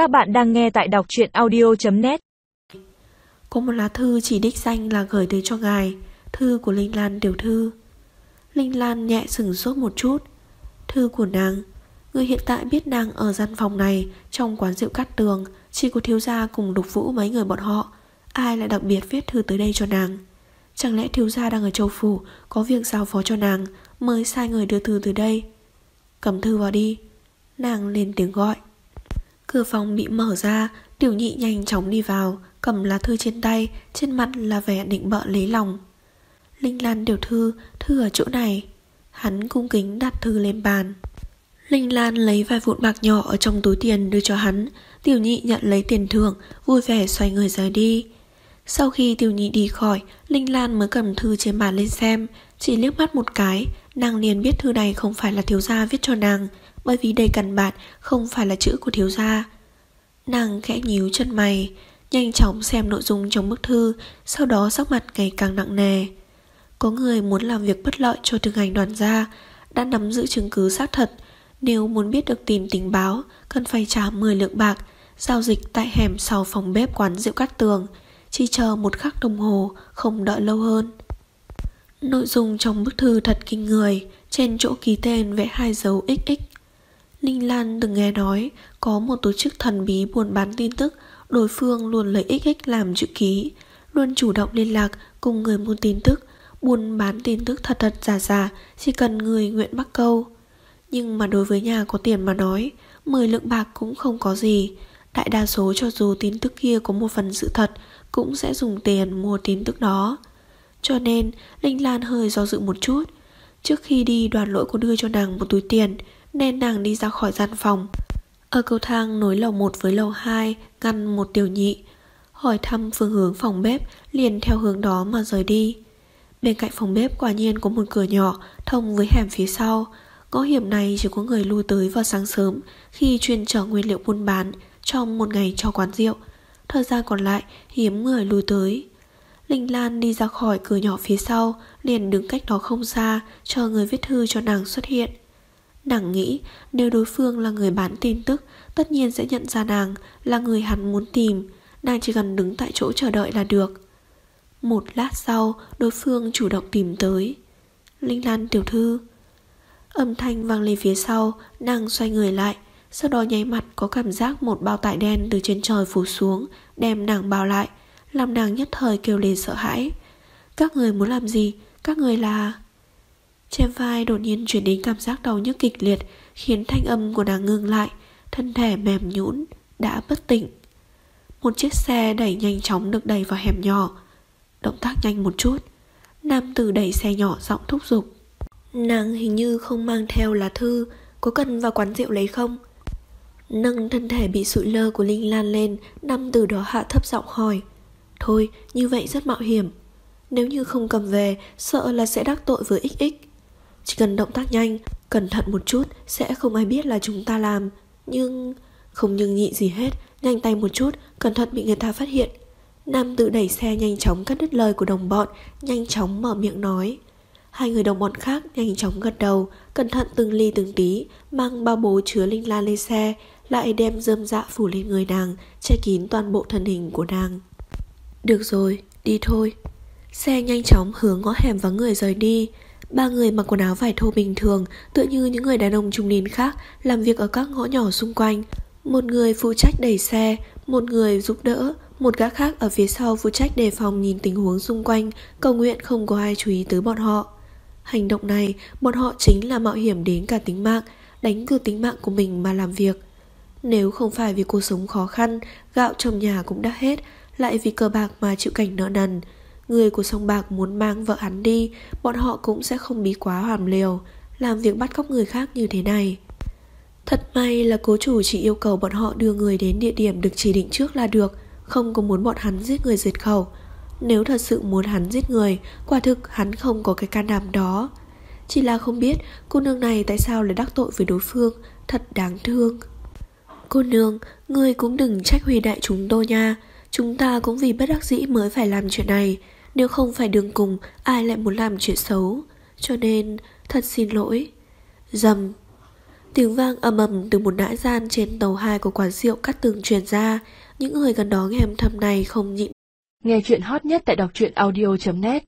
Các bạn đang nghe tại đọc truyện audio.net Có một lá thư chỉ đích danh là gửi tới cho ngài. Thư của Linh Lan tiểu thư. Linh Lan nhẹ sừng sốt một chút. Thư của nàng, Người hiện tại biết nàng ở gian phòng này Trong quán rượu cắt tường, Chỉ có thiếu gia cùng đục vũ mấy người bọn họ. Ai lại đặc biệt viết thư tới đây cho nàng? Chẳng lẽ thiếu gia đang ở châu phủ, Có việc giao phó cho nàng Mới sai người đưa thư từ đây? Cầm thư vào đi. Nàng lên tiếng gọi. Cửa phòng bị mở ra, Tiểu nhị nhanh chóng đi vào, Cầm lá thư trên tay, Trên mặt là vẻ định bợ lấy lòng. Linh Lan tiểu thư Thư ở chỗ này. Hắn cung kính đặt thư lên bàn. Linh Lan lấy vài vụn bạc nhỏ Ở trong túi tiền đưa cho hắn. Tiểu nhị nhận lấy tiền thưởng, Vui vẻ xoay người rời đi. Sau khi tiểu nhị đi khỏi, Linh Lan mới cầm thư trên bàn lên xem. Chỉ liếc mắt một cái, Nàng liền biết thư này không phải là thiếu gia viết cho nàng. Bởi vì đây cằn bạt Không phải là chữ của thiếu gia. Nàng khẽ nhíu chân mày, Nhanh chóng xem nội dung trong bức thư, Sau đó sắc mặt ngày càng nặng nề. Có người muốn làm việc bất lợi cho thực hành đoàn gia, Đã nắm giữ chứng cứ xác thật. Nếu muốn biết được tìm tình báo, Cần phải trả 10 lượng bạc, Giao dịch tại hẻm sau phòng bếp quán rượu cắt tường, Chỉ chờ một khắc đồng hồ, Không đợi lâu hơn. Nội dung trong bức thư thật kinh người, Trên chỗ ký tên vẽ hai dấu XX Linh Lan từng nghe nói, Có một tổ chức thần bí buôn bán tin tức, Đối phương luôn lấy XX làm chữ ký, Luôn chủ động liên lạc Cùng người mua tin tức, Buôn bán tin tức thật thật giả giả, Chỉ cần người nguyện bắt câu. Nhưng mà đối với nhà có tiền mà nói 10 lượng bạc cũng không có gì. Đại đa số cho dù tin tức kia có một phần sự thật, Cũng sẽ dùng tiền mua tin tức đó. Cho nên, Linh Lan hơi do dự một chút. Trước khi đi, đoàn lỗi có đưa cho nàng một túi tiền nên nàng đi ra khỏi gian phòng. Ở cầu thang nối lầu 1 với lầu 2 Ngăn một tiểu nhị, Hỏi thăm phương hướng phòng bếp, Liền theo hướng đó mà rời đi. Bên cạnh phòng bếp quả nhiên có một cửa nhỏ, Thông với hẻm phía sau. Ngõ hiểm này chỉ có người lui tới vào sáng sớm, Khi chuyên chở nguyên liệu buôn bán Trong một ngày cho quán rượu. Thời gian còn lại, hiếm người lui tới. Linh Lan đi ra khỏi cửa nhỏ phía sau, Liền đứng cách đó không xa, Chờ người viết thư cho nàng xuất hiện. Nàng nghĩ, nếu đối phương là người bán tin tức, Tất nhiên sẽ nhận ra nàng Là người hắn muốn tìm. Nàng chỉ cần đứng tại chỗ chờ đợi là được. Một lát sau, Đối phương chủ động tìm tới. Linh Lan tiểu thư. Âm thanh vang lên phía sau, Nàng xoay người lại, Sau đó nháy mặt có cảm giác một bao tải đen Từ trên trời phủ xuống, Đem nàng bao lại, làm nàng nhất thời kêu lên sợ hãi. Các người muốn làm gì? Các người là trên vai đột nhiên chuyển đến cảm giác đau nhức kịch liệt Khiến thanh âm của nàng ngưng lại Thân thể mềm nhũn Đã bất tỉnh. Một chiếc xe đẩy nhanh chóng được đẩy vào hẻm nhỏ. Động tác nhanh một chút Nam tử đẩy xe nhỏ giọng thúc giục. Nàng hình như không mang theo lá thư Có cần vào quán rượu lấy không? Nâng thân thể bị sụi lơ của Linh Lan lên Nam tử đó hạ thấp giọng hỏi. Thôi, như vậy rất mạo hiểm. Nếu như không cầm về, sợ là sẽ đắc tội với XX. Chỉ cần động tác nhanh, cẩn thận một chút, sẽ không ai biết là chúng ta làm. Nhưng... Không nhưng nhị gì hết, nhanh tay một chút, cẩn thận bị người ta phát hiện. Nam tự đẩy xe nhanh chóng cắt đứt lời của đồng bọn, nhanh chóng mở miệng nói. Hai người đồng bọn khác nhanh chóng gật đầu, cẩn thận từng ly từng tí, mang bao bố chứa linh la lên xe, lại đem dơm dạ phủ lên người nàng, che kín toàn bộ thân hình của nàng. Được rồi, đi thôi Xe nhanh chóng hướng ngõ hẻm vắng người rời đi Ba người mặc quần áo vải thô bình thường, Tựa như những người đàn ông trung niên khác, Làm việc ở các ngõ nhỏ xung quanh. Một người phụ trách đẩy xe, Một người giúp đỡ, Một gã khác ở phía sau phụ trách đề phòng nhìn tình huống xung quanh, Cầu nguyện không có ai chú ý tới bọn họ. Hành động này, Bọn họ chính là mạo hiểm đến cả tính mạng, Đánh cược tính mạng của mình mà làm việc. Nếu không phải vì cuộc sống khó khăn, Gạo trong nhà cũng đã hết, lại vì cờ bạc mà chịu cảnh nợ nần. Người của sông bạc muốn mang vợ hắn đi, bọn họ cũng sẽ không bí quá hoàn liều, làm việc bắt cóc người khác như thế này. Thật may là cố chủ chỉ yêu cầu bọn họ đưa người đến địa điểm được chỉ định trước là được, không có muốn bọn hắn giết người diệt khẩu. Nếu thật sự muốn hắn giết người, quả thực hắn không có cái can đảm đó. Chỉ là không biết cô nương này tại sao lại đắc tội với đối phương, thật đáng thương. Cô nương, người cũng đừng trách huy đại chúng tôi nha. Chúng ta cũng vì bất đắc dĩ mới phải làm chuyện này nếu không phải đường cùng Ai lại muốn làm chuyện xấu? Cho nên thật xin lỗi. Dầm. Tiếng vang ầm ầm từ một nã gian trên tàu 2 của quán rượu cắt tường truyền ra, những người gần đó nghe âm thầm này không nhịn. Nghe chuyện hot nhất tại đọc truyện audio.net